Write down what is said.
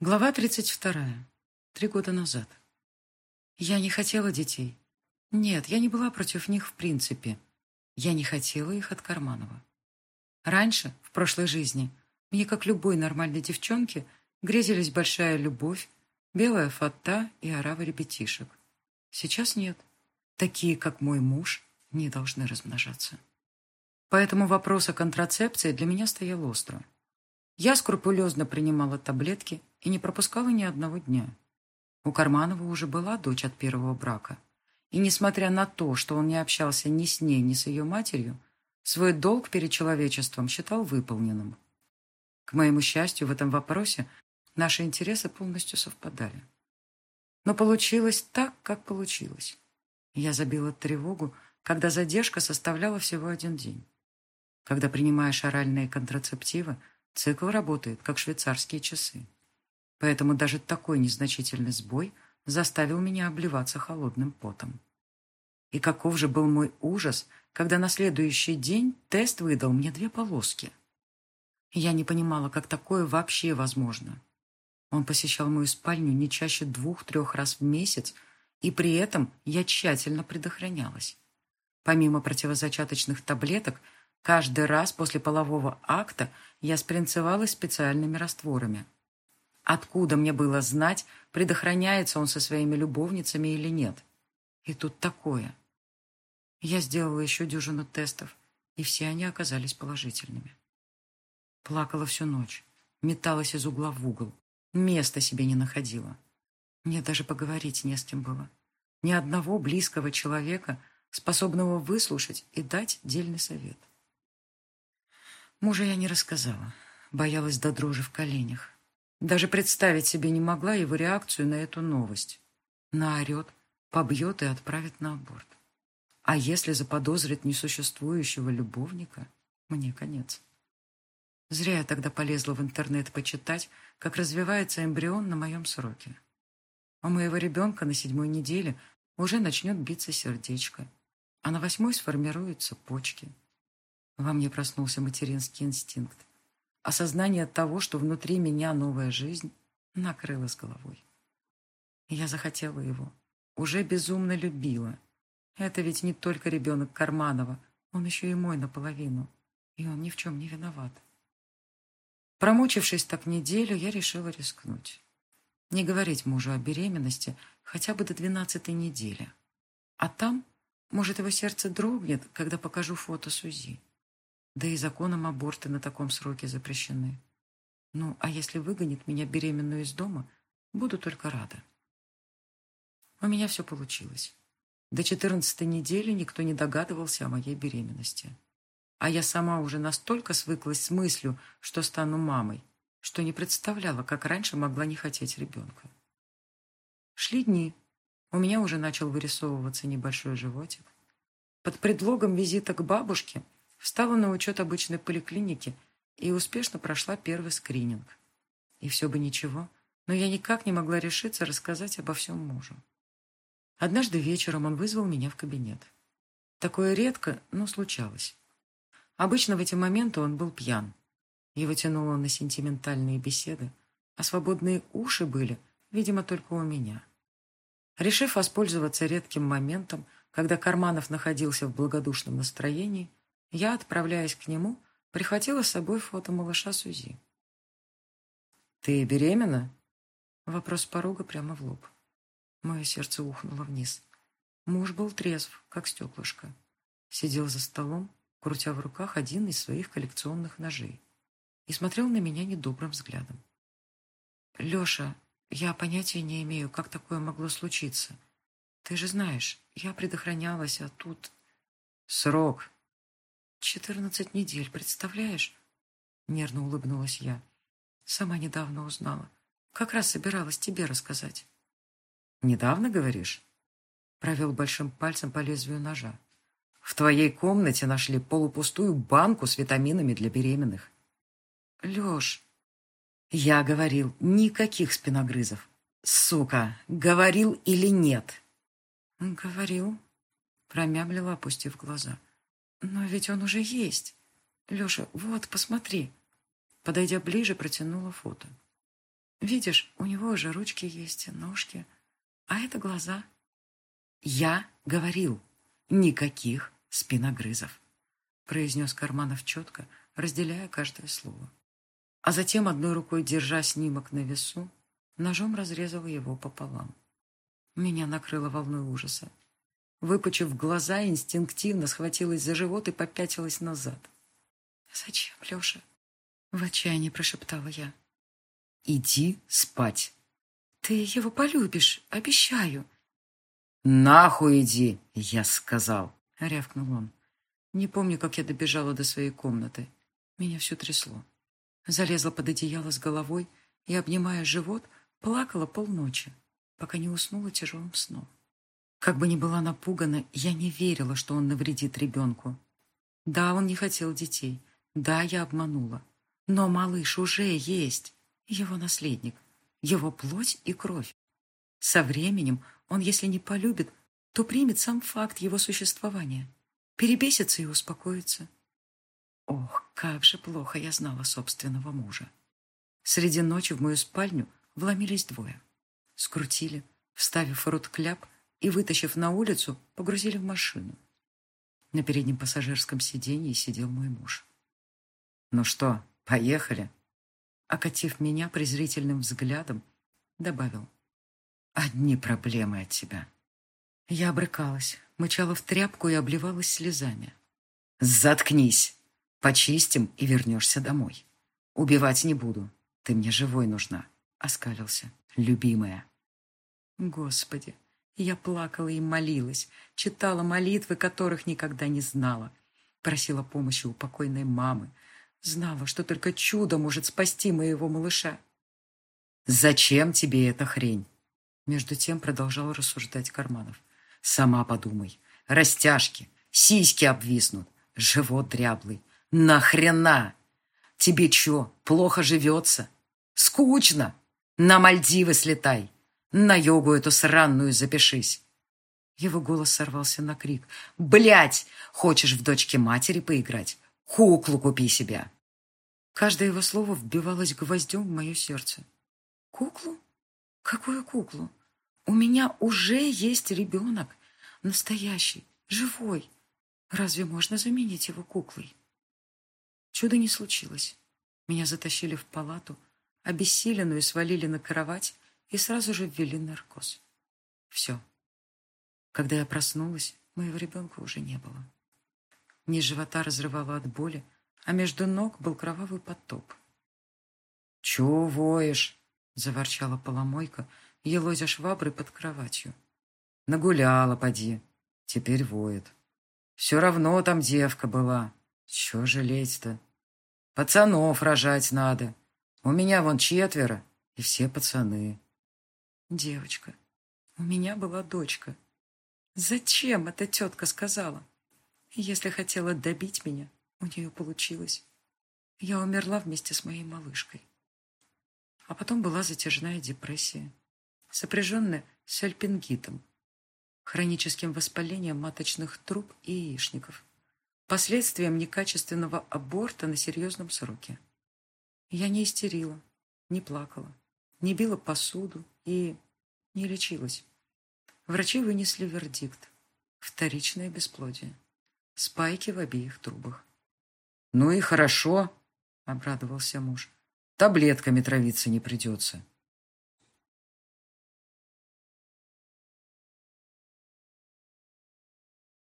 Глава 32. Три года назад. Я не хотела детей. Нет, я не была против них в принципе. Я не хотела их от Карманова. Раньше, в прошлой жизни, мне, как любой нормальной девчонке, грезились большая любовь, белая фата и орава ребятишек. Сейчас нет. Такие, как мой муж, не должны размножаться. Поэтому вопрос о контрацепции для меня стоял остро. Я скрупулезно принимала таблетки и не пропускала ни одного дня. У Карманова уже была дочь от первого брака. И несмотря на то, что он не общался ни с ней, ни с ее матерью, свой долг перед человечеством считал выполненным. К моему счастью, в этом вопросе наши интересы полностью совпадали. Но получилось так, как получилось. Я забила тревогу, когда задержка составляла всего один день. Когда принимаешь оральные контрацептивы, цикл работает, как швейцарские часы. Поэтому даже такой незначительный сбой заставил меня обливаться холодным потом. И каков же был мой ужас, когда на следующий день тест выдал мне две полоски. Я не понимала, как такое вообще возможно. Он посещал мою спальню не чаще двух-трех раз в месяц, и при этом я тщательно предохранялась. Помимо противозачаточных таблеток, каждый раз после полового акта я спринцевалась специальными растворами – Откуда мне было знать, предохраняется он со своими любовницами или нет? И тут такое. Я сделала еще дюжину тестов, и все они оказались положительными. Плакала всю ночь, металась из угла в угол, места себе не находила. Мне даже поговорить не с кем было. Ни одного близкого человека, способного выслушать и дать дельный совет. Мужа я не рассказала, боялась до дрожи в коленях. Даже представить себе не могла его реакцию на эту новость. Наорет, побьет и отправит на аборт. А если заподозрит несуществующего любовника, мне конец. Зря я тогда полезла в интернет почитать, как развивается эмбрион на моем сроке. У моего ребенка на седьмой неделе уже начнет биться сердечко, а на восьмой сформируются почки. Во мне проснулся материнский инстинкт. Осознание того, что внутри меня новая жизнь, накрыло с головой. Я захотела его, уже безумно любила. Это ведь не только ребенок Карманова, он еще и мой наполовину, и он ни в чем не виноват. Промучившись так неделю, я решила рискнуть. Не говорить мужу о беременности хотя бы до двенадцатой недели. А там, может, его сердце дрогнет, когда покажу фото Сузи. Да и законом аборты на таком сроке запрещены. Ну, а если выгонит меня беременную из дома, буду только рада. У меня все получилось. До четырнадцатой недели никто не догадывался о моей беременности. А я сама уже настолько свыклась с мыслью, что стану мамой, что не представляла, как раньше могла не хотеть ребенка. Шли дни. У меня уже начал вырисовываться небольшой животик. Под предлогом визита к бабушке – Встала на учет обычной поликлиники и успешно прошла первый скрининг. И все бы ничего, но я никак не могла решиться рассказать обо всем мужу. Однажды вечером он вызвал меня в кабинет. Такое редко, но случалось. Обычно в эти моменты он был пьян. Его тянуло на сентиментальные беседы, а свободные уши были, видимо, только у меня. Решив воспользоваться редким моментом, когда Карманов находился в благодушном настроении, я, отправляясь к нему, прихватила с собой фото малыша Сузи. «Ты беременна?» Вопрос порога прямо в лоб. Мое сердце ухнуло вниз. Муж был трезв, как стеклышко. Сидел за столом, крутя в руках один из своих коллекционных ножей, и смотрел на меня недобрым взглядом. «Леша, я понятия не имею, как такое могло случиться. Ты же знаешь, я предохранялась, а тут...» «Срок!» «Четырнадцать недель, представляешь?» Нервно улыбнулась я. «Сама недавно узнала. Как раз собиралась тебе рассказать». «Недавно, говоришь?» Провел большим пальцем по лезвию ножа. «В твоей комнате нашли полупустую банку с витаминами для беременных». «Леш...» «Я говорил, никаких спиногрызов. Сука, говорил или нет?» «Говорил», промямлила, опустив глаза. Но ведь он уже есть. Леша, вот, посмотри. Подойдя ближе, протянула фото. Видишь, у него уже ручки есть, ножки, а это глаза. Я говорил, никаких спиногрызов, произнес Карманов четко, разделяя каждое слово. А затем, одной рукой держа снимок на весу, ножом разрезал его пополам. Меня накрыло волной ужаса. Выпучив глаза, инстинктивно схватилась за живот и попятилась назад. «Зачем, Леша?» — в отчаянии прошептала я. «Иди спать». «Ты его полюбишь, обещаю». «Нахуй иди!» — я сказал, — рявкнул он. Не помню, как я добежала до своей комнаты. Меня все трясло. Залезла под одеяло с головой и, обнимая живот, плакала полночи, пока не уснула тяжелым сном. Как бы ни была напугана, я не верила, что он навредит ребенку. Да, он не хотел детей. Да, я обманула. Но малыш уже есть. Его наследник. Его плоть и кровь. Со временем он, если не полюбит, то примет сам факт его существования. Перебесится и успокоится. Ох, как же плохо я знала собственного мужа. Среди ночи в мою спальню вломились двое. Скрутили, вставив в рот кляп и, вытащив на улицу, погрузили в машину. На переднем пассажирском сиденье сидел мой муж. «Ну что, поехали?» Окатив меня презрительным взглядом, добавил. «Одни проблемы от тебя». Я обрыкалась, мычала в тряпку и обливалась слезами. «Заткнись! Почистим и вернешься домой. Убивать не буду. Ты мне живой нужна», — оскалился. «Любимая». Господи, я плакала и молилась, читала молитвы, которых никогда не знала. Просила помощи у покойной мамы. Знала, что только чудо может спасти моего малыша. «Зачем тебе эта хрень?» Между тем продолжал рассуждать Карманов. «Сама подумай. Растяжки, сиськи обвиснут, живот дряблый. Нахрена? Тебе чё, плохо живется? Скучно? На Мальдивы слетай. На йогу эту сраную запишись. Его голос сорвался на крик. «Блядь! Хочешь в дочке матери поиграть? Куклу купи себя!» Каждое его слово вбивалось гвоздем в мое сердце. «Куклу? Какую куклу? У меня уже есть ребенок. Настоящий, живой. Разве можно заменить его куклой?» Чудо не случилось. Меня затащили в палату, обессиленную свалили на кровать, и сразу же ввели наркоз. Все. Когда я проснулась, моего ребенка уже не было. Низ живота разрывало от боли, а между ног был кровавый потоп. «Чего воешь?» — заворчала поломойка, елозя шваброй под кроватью. «Нагуляла, поди. Теперь воет. Все равно там девка была. Чего жалеть-то? Пацанов рожать надо. У меня вон четверо, и все пацаны». Девочка. У меня была дочка. Зачем эта тетка сказала? Если хотела добить меня, у нее получилось. Я умерла вместе с моей малышкой. А потом была затяжная депрессия, сопряженная с альпингитом, хроническим воспалением маточных труб и яичников, последствием некачественного аборта на серьезном сроке. Я не истерила, не плакала, не била посуду и не лечилась. Врачи вынесли вердикт. Вторичное бесплодие. Спайки в обеих трубах. «Ну и хорошо», — обрадовался муж. «Таблетками травиться не придется.